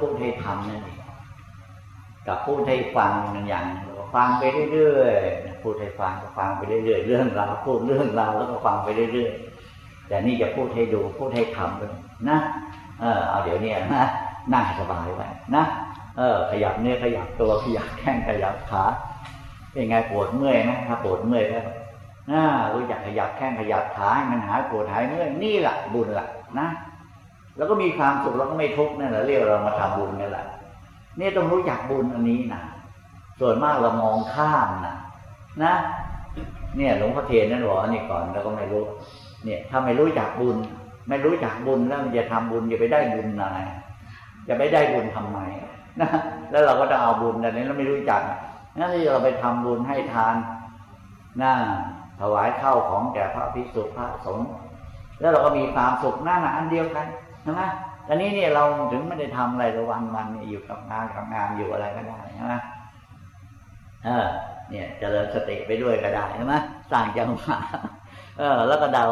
พูดให้ทำนั่นเองกับพูดให้ฟังมันอย่างฟังไปเรื่อยๆพูดให้ฟังก็ฟังไปเรื่อยๆเรื่องราวพูดเรื่องราวแล้วก็ฟังไปเรื่อยๆแต่นี่จะพูดให้ดูพูดให้ทำด้วยนะเออเอาเดี๋ยวนี้นะนั่งสบายไว้นะเออ ขยับเนื้อขยับตัวขยับแข้งขยับขาเป็นไงปวดเมื่อยไหมถ้าปวดเมื่อยแล้วนะรู้จักขยับแข้งขยับขาให้มันหายปวดหายเมื่อยนี่แหละบุญละนะ แล้วก็มีความสุขแล้วก็ไม่ทุกข์นั่นแหละเรียกเรามาทำบุญนี่แหละนี่ต้องรู้จักบุญอันนี้นะส่วนมากเรามองข้ามนะนะ เนี่ยหลวงพ่อเทียนนั่นบอกนี่ก่อนเราก็ไม่รู้ เนี่ย ถ้าไม่รู้จักบุญ ไม่รู้จักบุญแล้วมันจะทำบุญจะไปได้บุญอะไรจะไปได้บุญทำไมนะแล้วเราก็จะเอาบุญแต่นี้เราไม่รู้จักนั่นที่เราไปทำบุญให้ทานนะถวายข้าวของแก่พระภิกษุพระสงฆ์แล้วเราก็มีความสุขนั่นอันเดียวกัน ใช่ไหมตอนนี้เนี่ยเราถึงไม่ได้ทำอะไรระวันวันอยู่กับงานกับงานอยู่อะไรก็ได้ใช่ไหมเออ เนี่ยจเจริญสติไปด้วยก็ได้ใช่ไหมสร้างจังหวะเออ แล้วก็เดา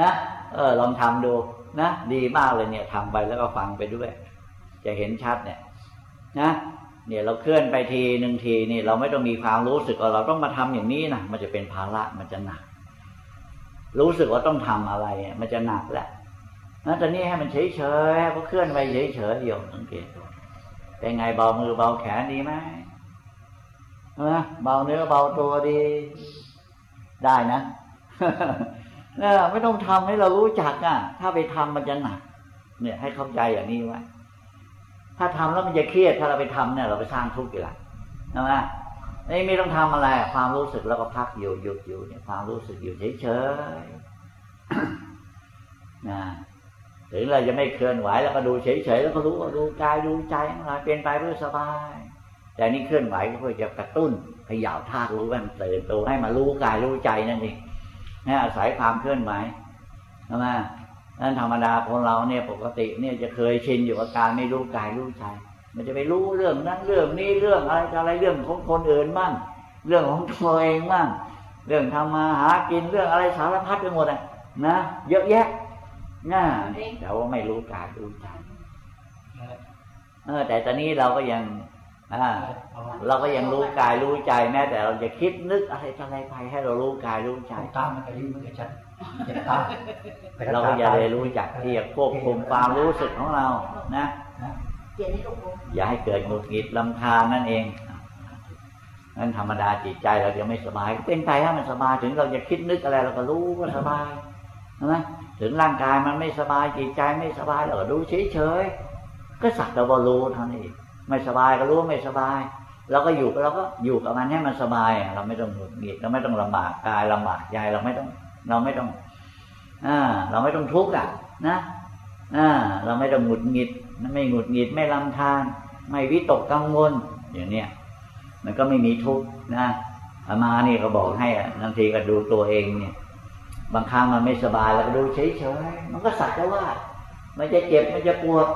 นะเออ ลองทำดูนะดีมากเลยเนี่ยทำไปแล้วก็ฟังไปด้วย จะเห็นชัดเนี่ย นะเนี่ยเราเคลื่อนไปทีหนึ่งทีนี่เราไม่ต้องมีความรู้สึกว่าเราต้องมาทำอย่างนี้นะมันจะเป็นภาระมันจะหนัก รู้สึกว่าต้องทำอะไรมันจะหนักแหละ นะแต่นี่ให้มันเฉยเฉยก็เคลื่อนไปเฉยเฉยอยู่สังเกตเป็นไงเบามือเบาแขนดีไหมเบาเนื้อเบาตัวดี ได้นะไม่ต้องทำให้เรารู้จักอะ ถ้าไปทำมันจะหนักเนี่ย ให้เข้าใจอย่างนี้ไว้ถ้าทำแล้วมันจะเครียด ถ้าเราไปทำเนี่ย เราไปสร้างทุกข์อีกละใช่ไหมนี่ไม่ต้องทำอะไร ความรู้สึกแล้วก็พักอยู่หยุดอยู่เนี่ย ความรู้สึกอยู่เฉยๆนะ ถึงเราจะไม่เคลื่อนไหวแล้วก็ดูเฉยๆแล้วก็รู้ว่าดูกายดูใจอะไรเป็นไปเพื่อสบาย แต่นี่เคลื่อนไหวก็เพื่อจะกระตุ้นขย่าวธารู้ว่ามันตื่นตัวให้มารู้กายรู้ใจนั่นเองนะอาศัยความเคลื่อนไหวใช่ไหมนั้นธรรมดาคนเราเนี่ยปกติเนี่ยจะเคยชินอยู่กับการไม่รู้กายรู้ใจมันจะไปรู้เรื่องนั้นเรื่องนี้เรื่องอะไรอะไรเรื่องของคนอื่นบ้างเรื่องของตัวเองบ้างเรื่องทำมาหากินเรื่องอะไรสารพัดไปหมดอะนะเยอะแยะ น่าแต่ว่าไม่รู้กายรู้ใจเออ แต่ตอนนี้เราก็ยังอ่าเราก็ยังรู้กายรู้ใจแม้แต่เราจะคิดนึกอะไรอะไรไปให้เรารู้กายรู้ใจตามมันก็ยิ่งมันก็ชัดเราก็อย่าเลยรู้จักที่จะควบคุมความรู้สึกของเรา นะอย่าให้เกิดหงุดหงิดลำคาญนั่นเองนั่นธรรมดาจิตใจเราจะไม่สบายเป็นใจให้มันสบายถึงเราจะคิดนึกอะไรเราก็รู้ก็สบาย นะถึงร่างกายมันไม่สบายจิตใจไม่สบายเราก็ดูเฉยๆก็สักแต่ว่ารู้เท่านี้ไม่สบายก็รู้ไม่สบายเราก็อยู่เราก็อยู่กับมันให้มันสบาย เราไม่ต้องหงุดหงิดเราไม่ต้องลำบากกายลำบากใจเราไม่ต้อง เราไม่ต้องอ่าเราไม่ต้องทุกข์อะ นะอ่าเราไม่ต้องหงุดหงิดไม่หงุดหงิดไม่ลำทาน ไม่วิตกกังวลอย่างเนี้ยมันก็ไม่มีทุกข์นะอามานี่ก็บอกให้อะบางทีก็ดูตัวเองเนี่ย บางครั้งมันไม่สบายแล้วก็ดูเฉยๆมันก็สักแต่ว่า มันจะเจ็บมันจะปวด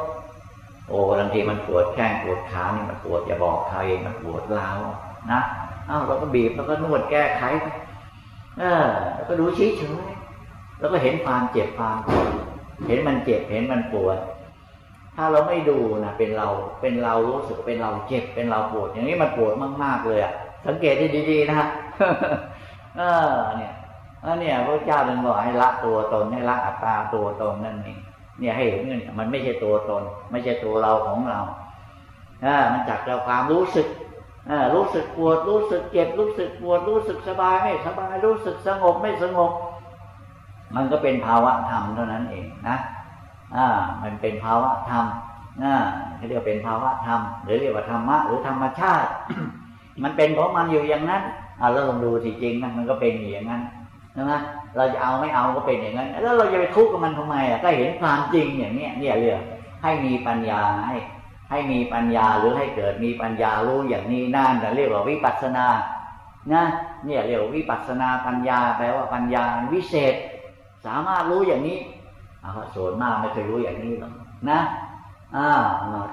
โอ้บางทีมันปวดแข้งปวดขานี่มันปวดอย่าบอกใครมันปวดร้าวนะอ้าวเราก็บีบแล้วก็นวดแก้ไขเออแล้วก็ดูเฉยๆแล้วก็เห็นความเจ็บความปวดเห็นมันเจ็บเห็นมันปวด ถ้าเราไม่ดูนะเป็นเราเป็นเรารู้สึกเป็นเราเจ็บเป็นเราปวด อย่างนี้มันปวดมากๆเลยอะสังเกตให้ดีๆนะฮะเออเนี่ย ออเนี่ยพระเจ้าเป็นบอกให้ละตัวตนให้ละอัตตาตัวตนนั่นเองเนี่ยให้เห็นเนี่ยมันไม่ใช่ตัวตน ไม่ใช่ตัวเราของเราอ่ามันจากเราความรู้สึกอ่ารู้สึกปวดรู้สึกเจ็บรู้สึกปวดรู้สึกสบายไม่สบายรู้สึกสงบไม่สงบ มันก็เป็นภาวะธรรมเท่านั้นเองนะอ่ามันเป็นภาวะธรรมนะเขาเรียกเป็นภาวะธรรมหรือเรียกว่าธรรมะหรือธรรมชาติ มันเป็นของมันอยู่อย่างนั้นอ่าเราลองดูที่จริงนะมันก็เป็นอย่างนั้น ใช่ไหมเราจะเอาไม่เอาก็เป็นอย่างนั้น แล้วเราจะไปทุกข์กับมันทำไมอะก็เห็นความจริงอย่างเนี้ยเนี่ยเรียกให้มีปัญญาให้ให้มีปัญญาหรือให้เกิดมีปัญญารู้อย่างนี้นั่นเรียกว่าวิปัสสนานะเนี่ยเรียกว่าวิปัสสนาปัญญาแปลว่าปัญญาวิเศษ สามารถรู้อย่างนี้เอาส่วนมากไม่เคยรู้อย่างนี้หรอกนะอ่า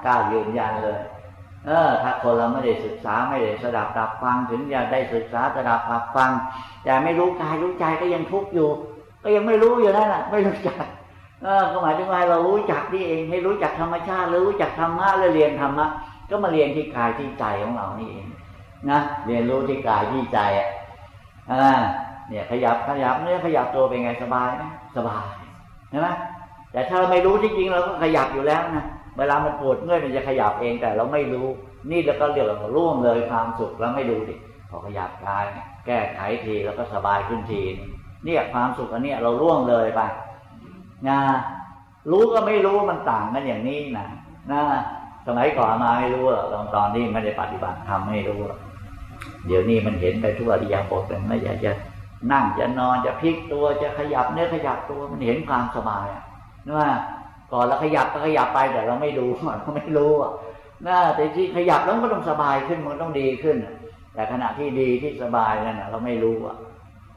กล้ายืนยันเลย เออถ้าคนเราไม่ได้ศึกษาไม่ได้สดับตับฟังถึงจะได้ศึกษาสดับตับฟัง แต่ไม่รู้กายรู้ใจก็ยังทุกข์อยู่ ก็ยังไม่รู้อยู่นั่นแหละไม่รู้จักเออก็หมายถึงว่าเรารู้จักนี่เองให้รู้จักธรรมชาติรู้จักธรรมะแล้วเรียนธรรมะก็มาเรียนที่กายที่ใจของเรานี่เองนะเรียนรู้ที่กายที่ใจอ่าเนี่ยขยับขยับเนื้อขยับตัวเป็นไงสบายไหมสบายใช่ไหมแต่ถ้าเราไม่รู้จริงๆเราก็ขยับอยู่แล้วนะ เวลามันปวดเมื่อยมันจะขยับเองแต่เราไม่รู้ นี่แล้วก็เรียกว่าร่วงเลยความสุขแล้วไม่ดูดิพอขยับกายแก้ไขทีแล้วก็สบายขึ้นทีเนี่ยความสุขอันนี้เราร่วงเลยไปนะรู้ก็ไม่รู้มันต่างกันอย่างนี้นะนะสมัยก่อนมาไม่รู้ตอนตอนนี้ไม่ได้ปฏิบัติทำไม่รู้เดี๋ยวนี้มันเห็นไปทั่วอริยบทเลยไม่อยากจะนั่งจะนอนจะพลิกตัวจะขยับเนื้อขยับตัวมันเห็นความสบายนะว่า ก่อนเราขยับก็ขยับไปแต่เราไม่ดูเราไม่รู้อะนะแต่ที่ขยับแล้วมันก็ต้องสบายขึ้นมันต้องดีขึ้น แต่ขณะที่ดีที่สบายนั่นเราไม่รู้อะ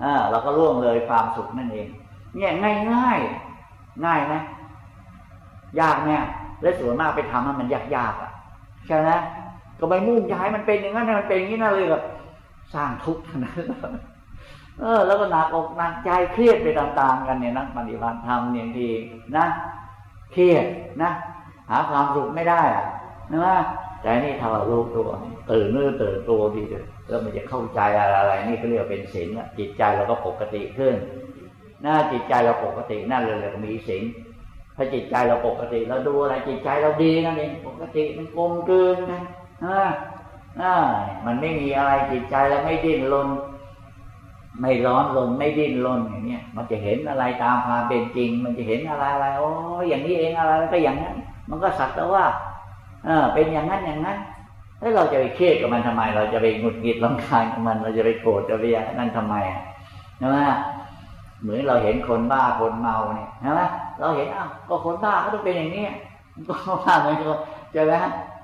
อ่าเราก็ล่วงเลยความสุขนั่นเอง เนี่ยง่ายง่ายง่ายไหมยากไหมและส่วนมากไปทำให้มันยากยากอะใช่ไหมก็ไปมุ่งย้ายมันเป็นอย่างนั้นมันเป็นอย่างนี้นั่นเลยแบบสร้างทุกข์นั้นเออ แล้วก็หนักอกหนักใจเครียดไปตามๆกันเนี่ยนักปฏิบัติธรรมอย่างทีนะ เครียดนะ หาความสุขไม่ได้อะนะแต่นี่ถ้ารารู้ตัวตื่นเนื้อตื่นตัวดีเลยแล้วมันจะเข้าใจอะไรอะไรนี่ก็เรียกเป็นศีลจิตใจเราก็ปกติขึ้นน่าจิตใจเราปกตินั่นเลยเรามีศีลถ้าจิตใจเราปกติเราดูอะไรจิตใจเราดีนั่นเองปกติมันกลมกลืนนะอ่ามันไม่มีอะไรจิตใจเราไม่ดิ้นรน ไม่ร้อนรนไม่ดิ้นรนอย่างเนี้ยมันจะเห็นอะไรตามความเป็นจริง มันจะเห็นอะไรอะไรโอ้อย่างนี้เองอะไรก็อย่างนั้น มันก็สักแต่ว่า เออ เป็นอย่างนั้นอย่างนั้นแล้วเราจะไปเครียดกับมันทำไม เราจะไปหงุดหงิดลำคาญกับมัน เราจะไปโกรธจะไปอย่างนั้นทำไมใช่ไหมเหมือนเราเห็นคนบ้าคนเมาเนี่ยใช่ไหมเราเห็นอ้าวก็คนบ้าก็ต้องเป็นอย่างนี้ก็ว่าเหมือนกันใช่ไหม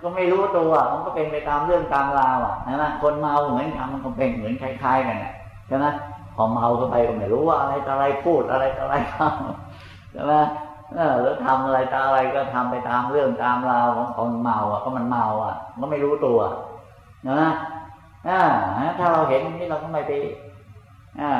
ก็ไม่รู้ตัวมันก็เป็นไปตามเรื่องตามราวอะใช่ไหมคนเมาเหมือนกันมันก็เป็นเหมือนคล้ายๆกัน ใช่ไหมพอเมาก็ไปก็ไม่รู้ว่าอะไรอะไรพูดอะไรอะไรเขาใช่ไหมเออแล้วทำอะไรตาอะไรก็ทำไปตามเรื่องตามราวของคนเมาอะก็มันเมาอะก็ไม่รู้ตัวนะอ่าถ้าเราเห็นนี่เราก็ไม่ไปอ่า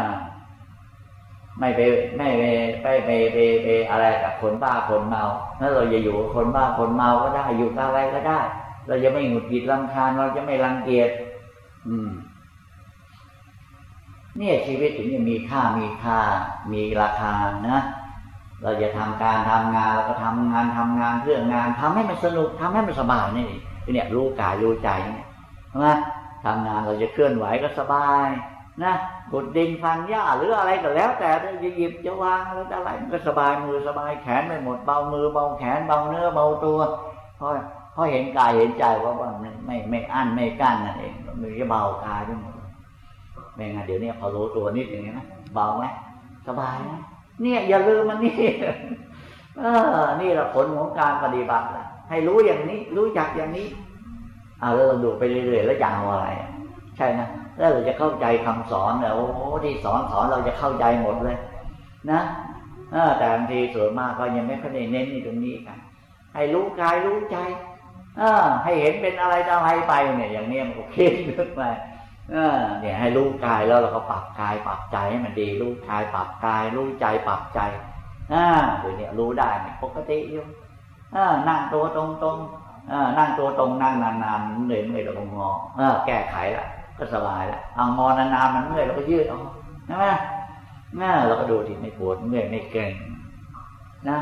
ไม่ไปไม่ไปไปไปไปไปอะไรกับคนบ้าคนเมาถ้าเราจะอยู่คนบ้าคนเมาก็ได้อยู่กับอะไรก็ได้ เราจะไม่หงุดหงิดรำคาญเราจะไม่รังเกียจอืม เนี่ยชีวิตถึงจะมีค่ามีค่า มีราคานะ เราจะทำการทำงานเราก็ทำงานทำงานเรื่องานทำให้มันสนุกทำให้มันสบายนี่เนี่ยรู้กายรู้ใจเนี่ยใช่ไหมทำงานเราจะเคลื่อนไหวก็สบายนะกดดินฟันหญ้าหรืออะไรก็แล้ว แต่จะหยิบจะวางอะไรอะไรมันก็สบายมือสบายแขนไม่หมดเบามือเบาแขนเบาเนื้อเบาตัวเพราะเพราะเห็นกายเห็นใจว่าว่าไม่ไม่ไม่อั้นไม่กั้นนั่นเองมันจะเบากายไปหมด ไม่งั้นเดี๋ยวนี้พอรู้ตัวนิดอย่างนี้นะเบาไหมสบายนะเนี่ยอย่าลืมมันนี่เออ นี่แหละผลของการปฏิบัติแหละให้รู้อย่างนี้ รู้จักอย่างนี้เอาแล้วเราดูไปเรื่อยๆแล้วยาวอะไร ใช่นะแล้วเราจะเข้าใจคำสอนเนี่ยโอ้ที่สอนสอนเราจะเข้าใจหมดเลย นะแต่บางทีส่วนมากก็ยังไม่ค่อยได้เน้นในตรงนี้กันให้รู้กายรู้ใจอให้เห็นเป็นอะไรอะไรไปเนี่ย อย่างนี้มันก็เคขึ้นไป เนี่ยให้รู้กายแล้วเราก็ปรับกายปรับใจให้มันดีรู้กายปรับกายรู้ใจปรับใจอ่าเดี๋ยวนี้รู้ได้ปกติอยู่อ่านั่งตัวตรงตรงอ่านั่งตัวตรงนั่งนานๆเหนื่อยเมื่อยเราก็งออ่าแก้ไขละก็สบายละเอางอนานๆมันเมื่อยเราก็ยืดออกใช่ไหมน่าเราก็ดูที่ไม่ปวดเมื่อยไม่เก่งนะ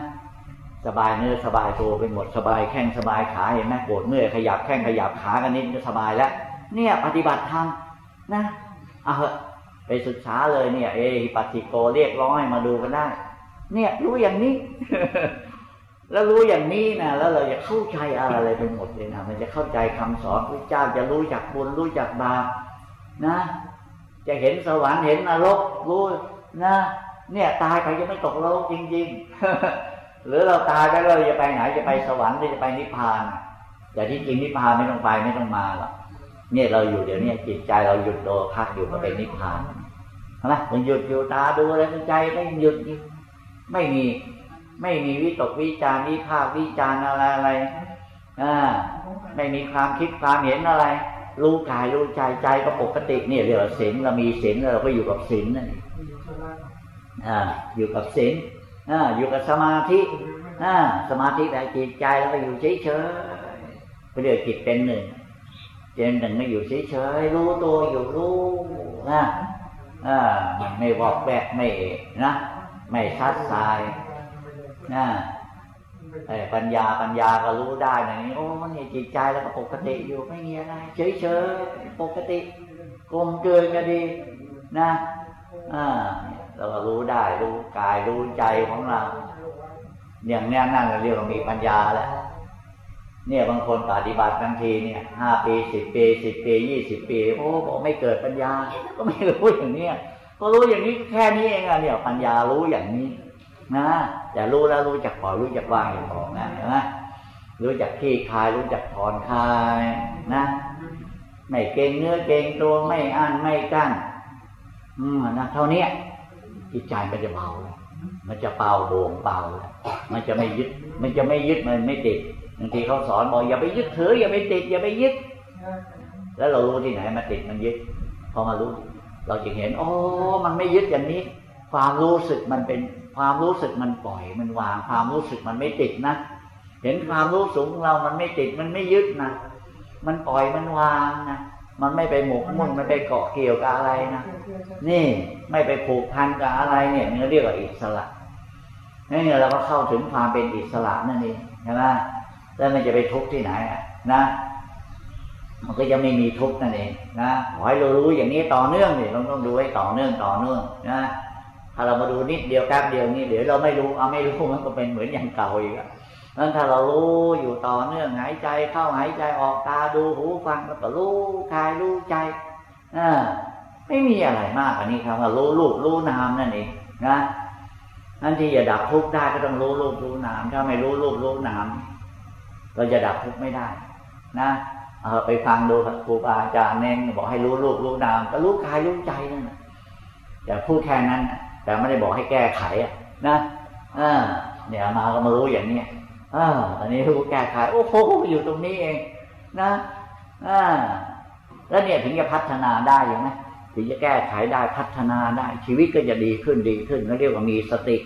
สบายเนื้อสบายตัวไปหมดสบายแข้งสบายขาเห็นไหมปวดเมื่อยขยับแข้งขยับขากันนิดก็สบายแล้ว เนี่ยปฏิบัติธรรม นะเอาเหอะไปศึกษาเลยเนี่ย เอปฏิโกเรียกร้องให้มาดูกันได้ เนี่ยรู้อย่างนี้ แล้วรู้อย่างนี้นะแล้วเราจะเข้าใจอะไรไปหมดเลยนะมันจะเข้าใจคำสอนพระเจ้าจะรู้จักบุญรู้จักบาปนะ จะเห็นสวรรค์เห็นนรกรู้นะเนี่ยตายไปจะไม่ตกโลกจริง ๆ หรือเราตายไปเราจะไปไหนจะไปสวรรค์หรือจะไปนิพพานแต่ที่จริงนิพพานไม่ต้องไปไม่ต้องมาหรอก เนี่ยเราอยู่เดี๋ยวนี้จิตใจเราหยุดโดพักอยู่ก็เป็นนิพพานนะมันหยุดอยู่ตาดูอะไรมันใจไม่หยุดยู่ไม่มี ไม่มีวิตกวิจารวิภาควิจารอะไรอะไรอ่าไม่มีความคิดความเห็นอะไร รู้กายรู้ใจใจก็ปกติเนี่ยเรียกว่าศีลเรามีศีลเราก็อยู่กับศีลนั่นอ่าอยู่กับศีลอ่าอยู่กับสมาธิอ่าสมาธิแต่จิตใจแล้วก็อยู่เฉยๆไปเรียกจิตเป็นหนึ่ง เจนหนึ่งไม่อยู่เฉยๆรู้ตัวอยู่รู้นะอ่าไม่วอกแวกไม่นะ ไม่ซัดสายนะแต่ปัญญาปัญญาก็รู้ได้อย่างนี้โอ้นี่จิตใจแล้วก็ปกติอยู่ไม่มีอะไรเฉยๆปกติกลมเกลืนก็ดีนะอ่าเราก็รู้ได้รู้กายรู้ใจของเรา อย่างนี้นั่นเราเรียกว่ามีปัญญาแล้ว เนี่ยบางคนปฏิบัติบางทีเนี่ยห้าปีสิบปีสิบปียี่สิบปี โอ้บอกไม่เกิดปัญญา ก็ไม่รู้อย่างเนี้ยก็รู้อย่างนี้แค่นี้เองอะเนี่ยปัญญารู้อย่างนี้นะอย่ารู้แล้วรู้จักปล่อยรู้จักวางอย่างของนะนไหมรู้จักขี้คายรู้จักถอนคายนะไม่เก่งเนื้อเก่งตัวไม่อ่านไม่กั้นอืมนะเท่านี้จิตใจมันจะเบาเลยมันจะเบาโบ่งเบาเลยมันจะไม่ยึด มันจะไม่ยึดมันไม่ติดางทีเขาสอนบอกอย่าไปยึดถือ อย่าไปติด อย่าไปยึด แล้วเรารู้ที่ไหนมาติดมันยึดพอมารู้ เราจะเห็น โอ้มันไม่ยึดอย่างนี้ ความรู้สึกมันเป็นความรู้สึกมันปล่อยมันวาง ความรู้สึกมันไม่ติดนะเห็นความรู้สูงของเรามันไม่ติดมันไม่ยึดนะมันปล่อยมันวางนะมันไม่ไปหมกมุ่นไม่ไปเกาะเกี่ยวกับอะไรนะนี่ไม่ไปผูกพันกับอะไรเนี่ยนี่เรียกว่าอิสระนี่เราก็เข้าถึงความเป็นอิสระนั่นเองใช่ไหม แล้วมันจะไปทุกข์ที่ไหนอะนะ มันก็จะไม่มีทุกข์นั่นเองนะขอให้เรารู้อย่างนี้ต่อเนื่องเนี่ยเราต้องดูให้ต่อเนื่องต่อเนื่องนะถ้าเรามาดูนิดเดียวแป๊บเดียวนี่เดี๋ยวเราไม่รู้เอาไม่รู้มันก็เป็นเหมือนอย่างเก่าอีกนั้นถ้าเรารู้อยู่ต่อเนื่องหายใจเข้าหายใจออกตาดูหูฟังแล้วก็รู้กายรู้ใจอ่าไม่มีอะไรมากอันนี้ครับว่ารู้รูปรู้นามนั่นเองนะนั่นที่จะดับทุกข์ได้ก็ต้องรู้รูปรู้นามถ้าไม่รู้รูปรู้นาม เราจะดับทุกข์ไม่ได้ นะเออไปฟังดูครูบาอาจารย์เน้นบอกให้รู้รูปรู้นามก็รู้กายรู้ใจนั่นแหละแต่พูดแค่นั้นแต่ไม่ได้บอกให้แก้ไขนะอ่าเนี่ยมาก็มารู้อย่างนี้อ่าตอนนี้รู้แก้ไขโอ้โหอยู่ตรงนี้เอง นะอ่าแล้วเนี่ยถึงจะพัฒนาได้ยังไหมถึงจะแก้ไขได้พัฒนาได้ ชีวิตก็จะดีขึ้นดีขึ้นเขาเรียกว่ามีสติ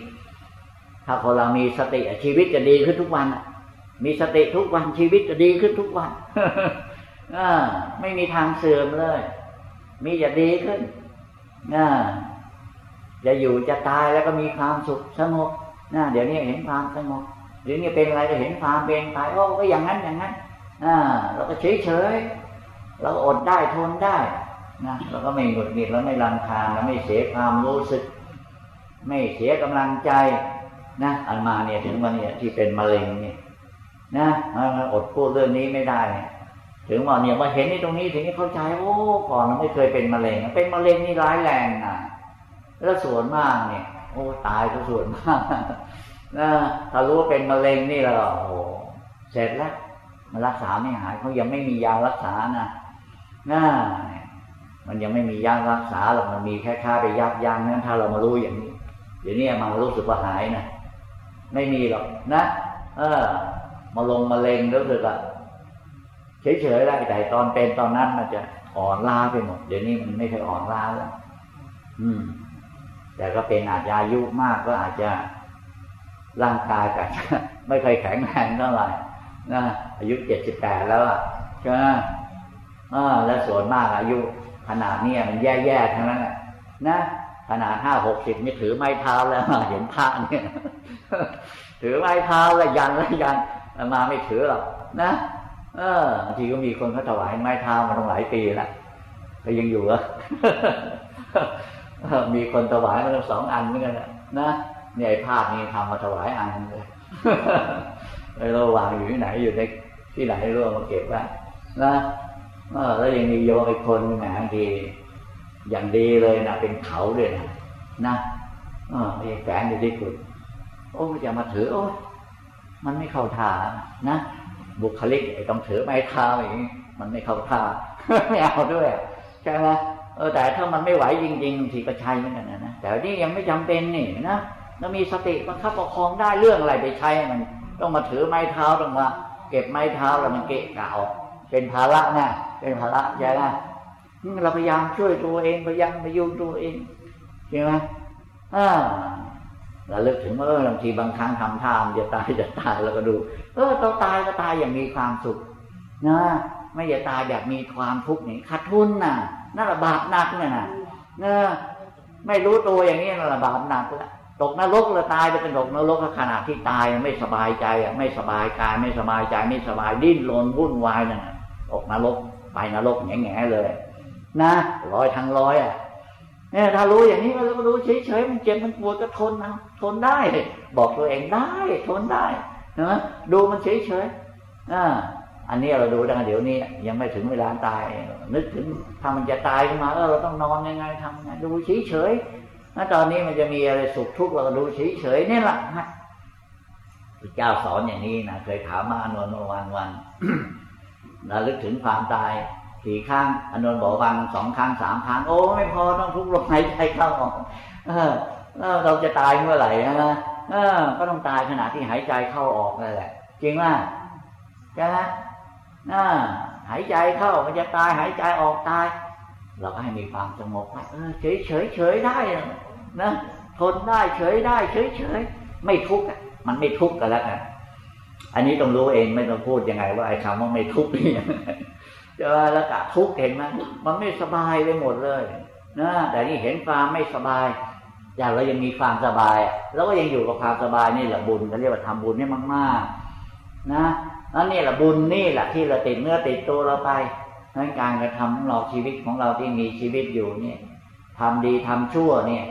ถ้าคนเรามีสติชีวิตจะดีขึ้นทุกวัน มีสติทุกวันชีวิตจะดีขึ้นทุกวันอไม่มีทางเสื่อมเลย มีจะดีขึ้นจะอยู่จะตายแล้วก็มีความสุขสงบนะเดี๋ยวนี้เห็นความสงบเดี๋ยวนี้เป็นอะไรก็เห็นความเป็นตายโอ้ก็อย่างนั้นอย่างนั้นอ่าเราก็เฉยเฉยเราก็อดได้ทนได้นะเราก็ไม่หงุดหงิดแล้วไม่รังคาญเราไม่เสียความรู้สึก ไม่เสียกำลังใจนะอันมาเนี่ยถึงวันนี้ที่เป็นมะเร็งเนี่ย นะอดพูดเรื่องนี้ไม่ได้ ถึงว่าเนี่ยมาเห็นนี่ตรงนี้ถึงนี้เข้าใจโอ้ก่อนเราไม่เคยเป็นมะเร็ง เป็นมะเร็งนี่ร้ายแรงนะแล้วส่วนมากเนี่ย โอ้ตายก็ส่วนมากนะถ้ารู้ว่าเป็นมะเร็งนี่แล้วโอ้เสร็จแล้วมารักษาไม่หายเขายังไม่มียารักษานะนะมันยังไม่มียารักษาหรอกมันมีแค่ค่าไปยับยั้งนั้นถ้าเรามารู้อย่างนี้เดี๋ยวนี้มารู้สึกว่าหายนะไม่มีหรอกนะ เออ มาลงมาเลงรู้สึกอะเฉยๆได้แต่ตอนเป็นตอนนั้นมันจะอ่อนล้าไปหมดเดี๋ยวนี้มันไม่เคยอ่อนล้าแล้วอืม แต่ก็เป็นอาจจะอายุมากก็อาจจะร่างกายอาจจะไม่เคยแข็งแรงเท่าไหร่นะอายุเจ็ดสิบแปดแล้วอะใช่ไหมอ่าแล้วส่วนมากอายุ ขนาดนี้มันแย่ๆทั้งนั้นนะขนาดห้าหกสิบนี่ถือไม้เท้าแล้วเห็นพระเนี่ย ถือไม้เท้าแล้วยันแล้วยัน มาไม่ถือหรอกนะเออบางทีก็มีคนเขาถวายไม้เท้ามาตั้งหลายปีแล้วก็ยังอยู่อะมีคนถวายมาตั้งสองอันเหมือนกันนะเนี่ยภาพนี้ทำมาถวายอันเลยไอ้เราวางอยู่ที่ไหนอยู่ในที่ไหนรู้มาเก็บไว้นะเออแล้วยังมีโยมอีกคนหนึ่งบางทีอย่างดีเลยนะเป็นเขาเลยนะนะเออแฝงอยู่ที่กุดโอ้จะมาถือโอ้ มันไม่เข้าท่านะ บุคลิกไอ้ต้องถือไม้เท้าอย่างนี้มันไม่เข้าท่าไม่เอาด้วยใช่ไหมเออแต่ถ้ามันไม่ไหวจริงๆทีก็ใช้เหมือนกันนะแต่นี่ยังไม่จำเป็นนี่นะแล้วมีสติบังคับประคองได้เรื่องอะไรไปใช้มันต้องมาถือไม้เท้าต้องมาเก็บไม้เท้าแล้วมันเกะกะออกเป็นภาระนะเป็นภาระใช่ไหมเราพยายามช่วยตัวเองพยายามพยุงตัวเองใช่ไหมอ่า ราเลิกถึงเมื่อบางทีบางครั้งทำท่ามจะตายจะตายเราก็ดู เออเราตายก็ตายอย่างมีความสุขนะไม่อย่ตายแบบมีความทุกข์นี่ขาดทุนน่ะนั่นระบาปหนักเนี่ยนะเนอไม่รู้ตัวอย่างนี้นั่นระบาปหนักแล้วตกนรกเราตายไปเป็นตกนรกขณะที่ตายไม่สบายใจอะไม่สบายกายไม่สบายใจไม่สบายดิ้นรนวุ่นวายนั่นตกนรกไปนรกแง่ๆเลย นะร้อยทั้งร้อยอะ เนี่ยถ้ารู้อย่างนี้เราก็รู้เฉยๆมันเจ็บมันปวดก็ทนนะทนได้ บอกตัวเองได้ ทนได้นะดูมันเฉยๆอ่าอันนี้เราดูดังเดี๋ยวนี้ยังไม่ถึงเวลาตาย นึกถึงถ้ามันจะตายขึ้นมาเออเราต้องนอนยังไงทำไงดูเฉยๆถ้าตอนนี้มันจะมีอะไรสุขทุกข์เราก็ดูเฉยๆนี่แหละพระเจ้าสอนอย่างนี้นะเคยถามมาอนนท์วันวันเราลึกถึงความตาย สี่ครั้งอนนท์บอกวันสองครั้งสามครั้งโอ้ไม่พอต้องทุกลมหายใจเข้าออกเออเราจะตายเมื่อไหร่นะเออก็ต้องตายขณะที่หายใจเข้าออกนั่นแหละ จริงว่าใช่ไหมอ่าหายใจเข้ามันจะตายหายใจออกตาย เราก็ให้มีความสงบเออเฉยเฉยเฉยได้นะทนได้เฉยได้ เฉยเฉยไม่ทุกข์มันไม่ทุกข์กันแล้วกันอันนี้ต้องรู้เองไม่ต้องพูดยังไง ว่าไอ้คำว่าไม่ทุกข์นี่ จะแล้วกะทุกข์เห็นไหมมันไม่สบายไปหมดเลยนะแต่นี่เห็นความไม่สบายอย่างเรายังมีความสบายแล้วก็ยังอยู่กับความสบายนี่แหละบุญเขาเรียกว่าทำบุญนี่มาก ๆ นะแล้วนี่แหละบุญนี่แหละที่เราติดเนื้อติดตัวเราไปทั้งการกระทำของเราชีวิตของเราที่มีชีวิตอยู่เนี่ยทำดีทำชั่วเนี่ย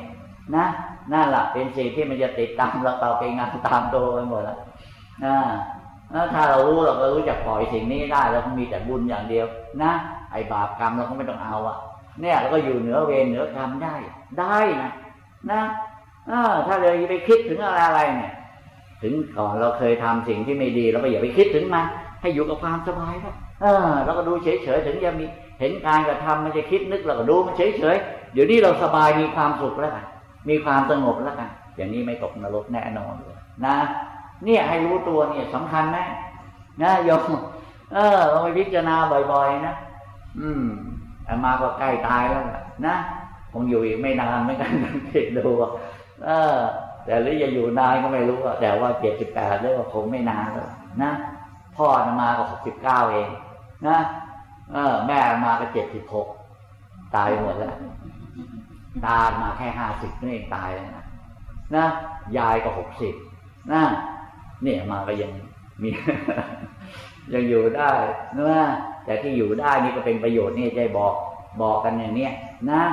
นะนั่นแหละเป็นสิ่งที่มันจะติดตามเราต่อไปงานตามตัวไปหมดแล้วนะ ถ้าเรารู้เราก็รู้จักปล่อยสิ่งนี้ได้เราก็มีแต่บุญอย่างเดียว นะ ไอ้บาปกรรมเราก็ไม่ต้องเอาอะเนี่ยเราก็อยู่เหนือเวรเหนือกรรมได้ ได้นะนะถ้าเราไปคิดถึงอะไรอะไรเนี่ย ถึงก่อนเราเคยทำสิ่งที่ไม่ดีเราก็อย่าไปคิดถึงมันให้อยู่กับความสบายครับเออเราก็ดูเฉยๆถึงจะมีเห็นการกระทำมันจะคิดนึกเราก็ดูมันเฉยๆเดี๋ยวนี้เราสบายมีความสุขแล้วกันมีความสงบแล้วกันอย่างนี้ไม่ตกนรกแน่นอนเลยนะ เนี่ยให้รู้ตัวเนี่ยสำคัญไหมนะโยมเออเราไปพิจารณาบ่อยๆนะอืมอามาก็ใกล้ตายแล้วนะคงอยู่อีกไม่นานไม่กันคิดดูเออ แต่หรือจะอยู่นานก็ไม่รู้แต่ว่าเจ็ดสิบแปดเรียกว่าคงไม่นานแล้วนะพ่อมาก็หกสิบเก้าเองนะเออ แม่มาก็เจ็ดสิบหกตายหมดแล้วตามาแค่ห้าสิบนี่เองตายแล้วนะนะยายก็หกสิบนะ เนี่ยมาก็ยังมียังอยู่ได้นะแต่ที่อยู่ได้นี่ก็เป็นประโยชน์นี่ใจบอกบอกกันอย่างเนี้ยนะ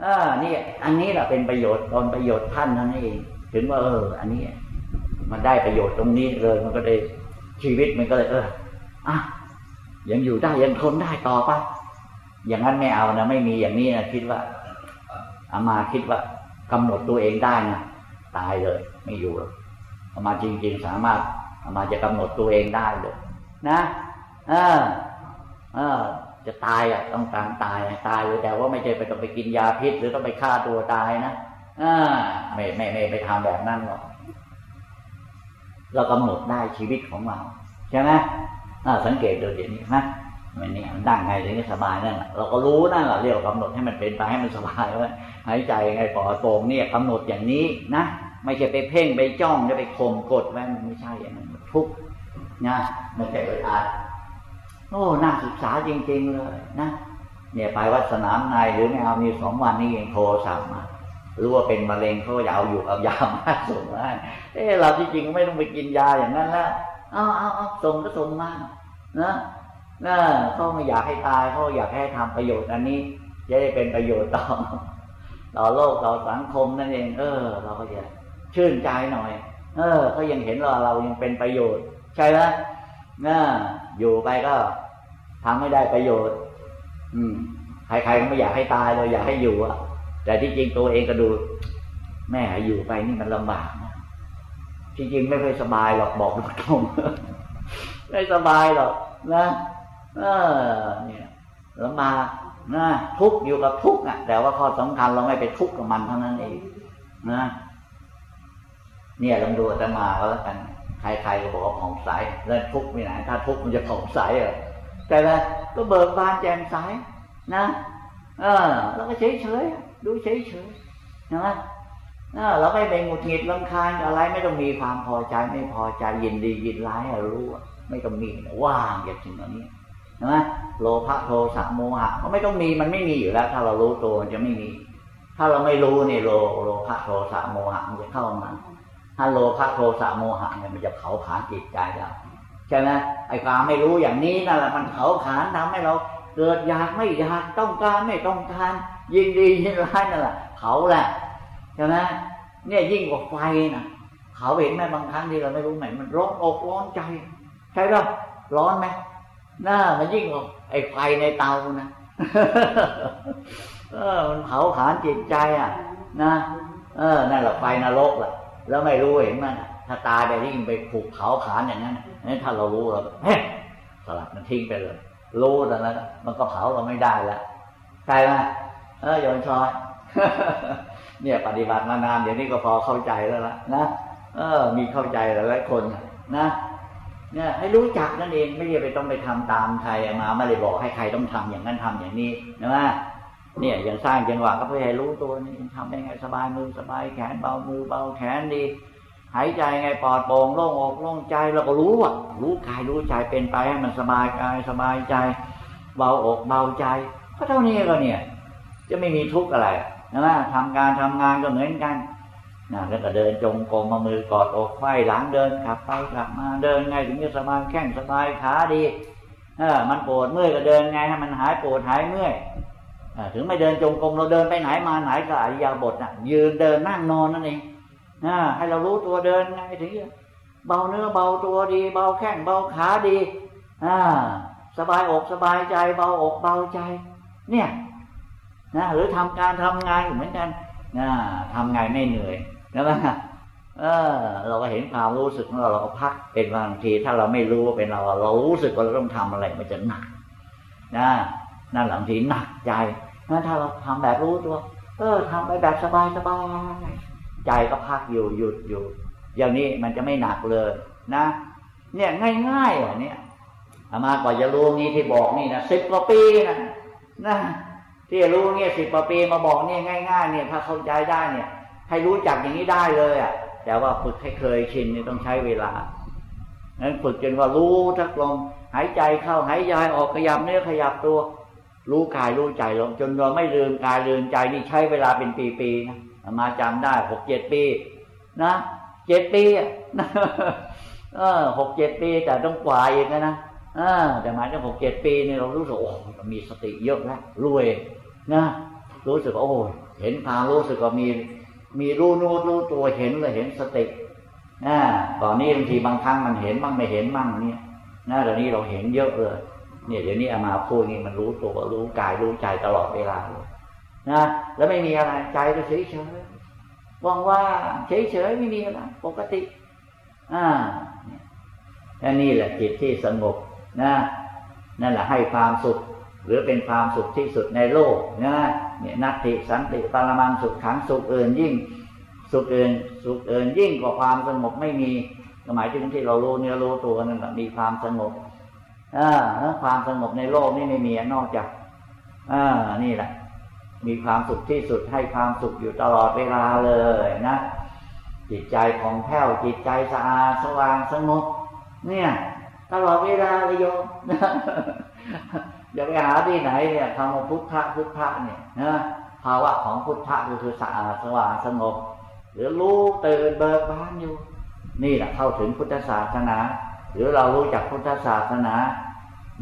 เออนี่อันนี้แหละเป็นประโยชน์ตอนประโยชน์ท่านนั่นเองถึงว่าเออ อันนี้ มันได้ประโยชน์ตรงนี้เลย มันก็ได้ชีวิตมันก็เลย เอออะยังอยู่ได้ยังทนได้ต่อไปอย่างนั้นไม่เอานะไม่มีอย่างนี้นะคิดว่าอามาคิดว่ากำหนดตัวเองได้นะตายเลย ไม่อยู่หรอก อามาจริง ๆ สามารถอามาจะกำหนดตัวเองได้เลย นะเออเออจะตายอะต้องการตายตายเลยแต่ว่าไม่ใช่ไปต้องไปกินยาพิษ หรือต้องไปฆ่าตัวตายนะอ่าไม่ไม่ไม่ไปทำแบบนั้นหรอกเรากำหนดได้ชีวิตของเราใช่ไหมสังเกตดูเดี๋ยวนี้นะมันนี่มันดังไงถึงจะสบายนั่นแหละเราก็รู้นั่นแหละเรียกกำหนดให้มันเป็นไปให้มันสบายไว้หายใจไงปอดโป่งเนี่ยกำหนดอย่างนี้นะ ไม่ใช่ไปเพ่งไปจ้องจะไปข่มกดไว้มันไม่ใช่อย่างนั้นทุกนะมันใช่เวลาโอ้น่าศึกษาจริง ๆ เลยนะเนี่ยไปวัดสนามในหรือไม่เอามีสองวันนี้เองโทรสั่งมารู้ว่าเป็นมะเร็งเขาจะเอาอยู่เอายามาส่งมาเออเราที่จริงไม่ต้องไปกินยาอย่างนั้นแล้วเอาเอาเอาส่งก็ส่งมานะนะเขาไม่อยากให้ตายเขาอยากให้ทำประโยชน์อันนี้จะได้เป็นประโยชน์ต่อต่อโลกต่อสังคมนั่นเอง เออ เราก็จะ ชื่นใจหน่อย เออเขายังเห็นเราเรายังเป็นประโยชน์ ใช่ไหมนะอยู่ไปก็ทำให้ได้ประโยชน์ อืมใครๆก็ไม่อยากให้ตายเลยอยากให้อยู่อะแต่ที่จริงตัวเองก็ดู แม่อยู่ไปนี่มันลำบากนะจริงๆไม่เคยสบายหรอกบอกตรงๆไม่สบายหรอกนะเออเนี่ยลำบากนะทุกอยู่กับทุกอะ แต่ว่าข้อสำคัญเราไม่ไปทุกข์กับมันเท่านั้นเองนะ เนี่ยลองดูจะมาก็แล้วกัน ใครๆก็บอกว่าผ่องใสแล้วทุกข์ไม่ไหนถ้าทุกข์มันจะผ่องใสเหรอแต่ละก็เบิกบานแจ่มใสนะเออแล้วก็เฉยๆดูเฉยๆนะเราไม่ไปหงุดหงิดลำคาญอะไรไม่ต้องมีความพอใจไม่พอใจยินดียินร้ายรู้ไม่ต้องมีว่างจากสิ่งเหล่านี้นะโลภะโทสะโมหะก็ไม่ต้องมีมันไม่มีอยู่แล้ว ถ้าเรารู้ตัวมันจะไม่มี ถ้าเราไม่รู้เนี่โลโลภะโทสะโมหะมันจะเข้ามา ถ้าโลภะโทสะโมหะเนี่ยมันจะเผาผลาญจิตใจเราใช่ไหมไอ้ความไม่รู้อย่างนี้นั่นแหละมันเผาผลาญทำให้เรา เกิดอยากไม่อยากต้องการไม่ต้องการยินดียินร้ายนั่นแหละเผาแหละใช่ไหมเนี่ยยิ่งกว่าไฟนะเขาเห็นไหมบางครั้งที่เราไม่รู้ไหนมันร้อนอกร้อนใจ ใช่ป่ะร้อนไหมน่ามันยิ่งกว่าไอ้ไฟในเตานะเออมันเผาผลาญจิตใจอะ นะ เออนั่นแหละไฟนรกแหละ แล้วไม่รู้เห็นมันถ้าตายได้ยิ่งไปผูกเผาผลาญอย่างนั้นนี่ถ้าเรารู้เราเฮ้ยสลัดมันทิ้งไปเลย รู้แต่นั้นมันก็เผาเราไม่ได้แล้วใช่ไหมเออโยนชอยเนี่ย ปฏิบัติมานานเดี๋ยวนี้ก็พอเข้าใจแล้วละนะเออ มีเข้าใจหลายคนนะเนี่ยให้รู้จักนั่นเองไม่ใช่ไปต้องไปทำตามใครมาไม่ได้บอกให้ใครต้องทำอย่างนั้นทำอย่างนี้นะ เนี่ยย่างสร้างจังหวะก็เพื่อให้รู้ตัวนี่ทำได้ไงสบายมือสบายแขนเบามือเบาแขนดี หายใจไงปลอดโปร่งโล่งอกโล่งใจเราก็รู้อะ รู้กายรู้ใจเป็นไปให้มันสบายกายสบายใจ เบาอกเบาใจ ก็เท่านี้ก็เนี่ย จะไม่มีทุกข์อะไรนะทำการทำงานก็เหมือนกันนะแล้วก็เดินจงกรมมามือกอดอกไขว้หลังเดินกลับไปกลับมาเดินไงถึงจะสบายแข้งสบายขาดีเออมันปวดเมื่อยก็เดินไงให้มันหายปวดหายเมื่อย ถึงไม่เดินจงกรมเราเดินไปไหนมาไหนก็อริยาบทน่ะ ยืนเดินนั่งนอนนั่นเองนะให้เรารู้ตัวเดินไงถึงเบาเนื้อเบาตัวดี เบาแข้งเบาขาดีอสบายอกสบายใจ เบาอกเบาใจ เนี่ยนะหรือทำการทำงานเหมือนกันนะทำไงไม่เหนื่อยนะว่าเออ เราก็เห็นความรู้สึกของเราเราก็พักเป็นบางที ถ้าเราไม่รู้ว่าเป็นเรา เรารู้สึกว่าเราต้องทำอะไรมันจะหนักนะนั่นหลังทีหนักใจ งั้นถ้าเราทำแบบรู้ตัว เออทำไปแบบสบายสบายใจก็พักอยู่หยุดอยู่ อย่างนี้มันจะไม่หนักเลยนะ เนี่ยง่ายๆอะเนี่ยอามาก่อนจะรู้งี้ที่บอกนี่นะสิบกว่าปีนะนะที่รู้เนี่ยสิบกว่าปีมาบอกเนี่ยง่าย ๆ เนี่ย ถ้าเข้าใจได้เนี่ย ให้รู้จักอย่างนี้ได้เลยอะ แต่ว่าฝึกให้เคยชินนี่ต้องใช้เวลานั้นฝึกจนว่ารู้ทักลมหายใจเข้าหายใจออกขยับเนื้อขยับตัว รู้กายรู้ใจลงจนเราไม่ลืมกายลืมใจนี่ใช้เวลาเป็นปีๆนะมาจำได้หกเจ็ดปี นะเจ็ดปีเออหกเจ็ดปีแต่ต้องกว่าอีกนะอแต่มายถึงหกเจ็ดปีนี่เรารู้สึกโอ้มีสติเยอะแล้วรวยนะรู้สึกโอ้เห็นทางรู้สึกว่ามี มีรู้นู้รู้ตัวเห็นเลยเห็นสตินะตอนนี้บางทีบางครั้งมันเห็นบ้างไม่เห็นบ้างเนี่ยนะเดี๋ยวนี้เราเห็นเยอะเลย เนี่ยเดี๋ยวนี้อามาพูดนี่มันรู้ตัวรู้กายรู้ใจตลอดเวลาเลยนะแล้วไม่มีอะไรใจก็เฉยเฉยว่างว่าเฉยเฉยไม่มีอะไรปกติ อ่าและนี่แหละจิตที่สงบนะนั่นแหละให้ความสุข หรือเป็นความสุขที่สุดในโลกนะเนี่ยนัตติสันติปรมังสุขขังสุขเอื่นยิ่ง สุขเอื่นสุขเอื่นยิ่งกว่าความสงบไม่มีหมายถึงที่เรารู้เนื้อรู้ตัวนั่นแหละมีความสงบ อ่าความสงบในโลกนี่ไม่มีนอกจากอ่านี่แหละ มีความสุขที่สุดให้ความสุขอยู่ตลอดเวลาเลยนะจิตใจของแผ้วจิตใจสะอาดสว่างสงบเนี่ย ตลอดเวลาเลยโยมอย่าไปหาที่ไหนเนี่ยคำว่าพุทธะพุทธะเนี่ยนะภาวะของพุทธะคือสะอาดสว่างสงบ หรือรู้ตื่นเบิกบานอยู่ นี่แหละเข้าถึงพุทธศาสนา หรือเรารู้จักพุทธศาสนา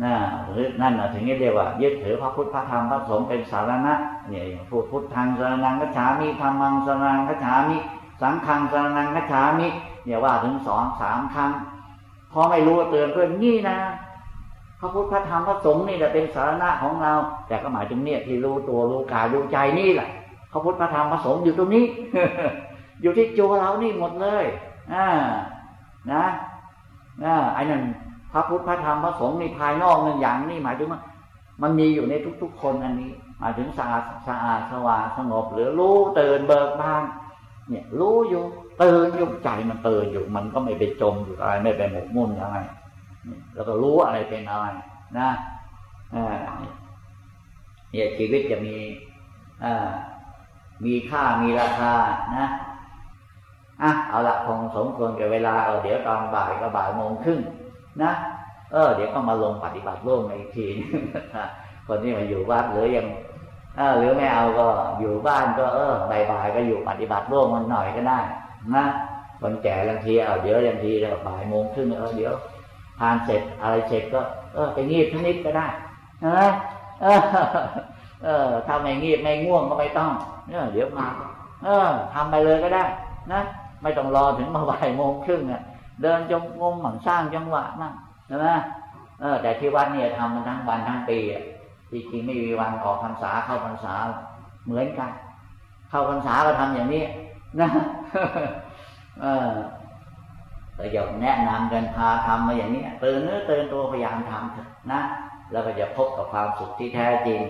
นะหรือนั่นนะถึงเรียกว่ายึดถือพระพุทธพระธรรมพระสงฆ์เป็นสารณะเนี่ยพูดพุทธังสารนังกัจฉามิธรรมังสารนังกัจฉามิ สังฆังสารนังกัจฉามิเนี่ยว่าถึงสองสามครั้งพอไม่รู้เตือนเพื่อนนี่นะพระพุทธพระธรรมพระสงฆ์นี่แหละเป็นสารณะของเรา แต่ก็หมายถึงเนี่ยที่รู้ตัวรู้กายรู้ใจนี่แหละพระพุทธพระธรรมพระสงฆ์อยู่ตรงนี้ อยู่ที่ตัวเรานี่หมดเลยอ่านะ นะไอ้นั่นพระพุทธพระธรรมพระสงฆ์ในภายนอกนั่นอย่างนี่หมายถึงว่ามันมีอยู่ในทุก ๆ คนอันนี้หมายถึงสะอาดสะอาดสว่างสงบ หรือรู้ตื่นเบิกบานเนี่ย รู้อยู่ตื่นอยู่ใจมันตื่นอยู่ มันก็ไม่ไปจมอยู่อะไรไม่ไปหมกมุ่นอะไรแล้วก็รู้อะไรเป็นอะไรนะเนี่ยชีวิตจะมีมีค่ามีราคานะ อะเอาละคงสมควรกับเวลาเออเดี๋ยวตอนบ่ายก็บ่ายโมงครึ่งนะเออ เดี๋ยวก็มาลงปฏิบัติร่วมอีกทีคนที่มาอยู่วัดหรือยังเออหรือไม่เอาก็อยู่บ้านก็เออบ่ายๆก็อยู่ปฏิบัติร่วมมันหน่อยก็ได้นะคนแก่บางทีเอาเดี๋ยวบางทีเราบ่ายโมงครึ่งเออเดี๋ยวทานเสร็จอะไรเสร็จก็ เออไปงีบนิดก็ได้นะเออเออถ้าไม่งีบไม่ง่วงก็ไม่ต้องเนี่ยเดี๋ยวมา เออทำไปเลยก็ได้ นะ ไม่ต้องรอถึงมาบ่ายโมงครึ่งอะเดินจงงมหมั่งสร้างจังหวะนั่งใช่ไหมเออ แต่ที่วัดเนี่ยทำมาทั้งวันทั้งปีอะจริงๆไม่มีวันออกพรรษาเข้าพรรษาเหมือนกัน เข้าพรรษาก็ทำอย่างนี้นะเออประโยคแนะนำกันพาทำมาอย่างนี้เตื่นเนื้อเตื่นตัวพยายามทำเถอะนะแล้วก็จะพบกับความสุขที่แท้จริง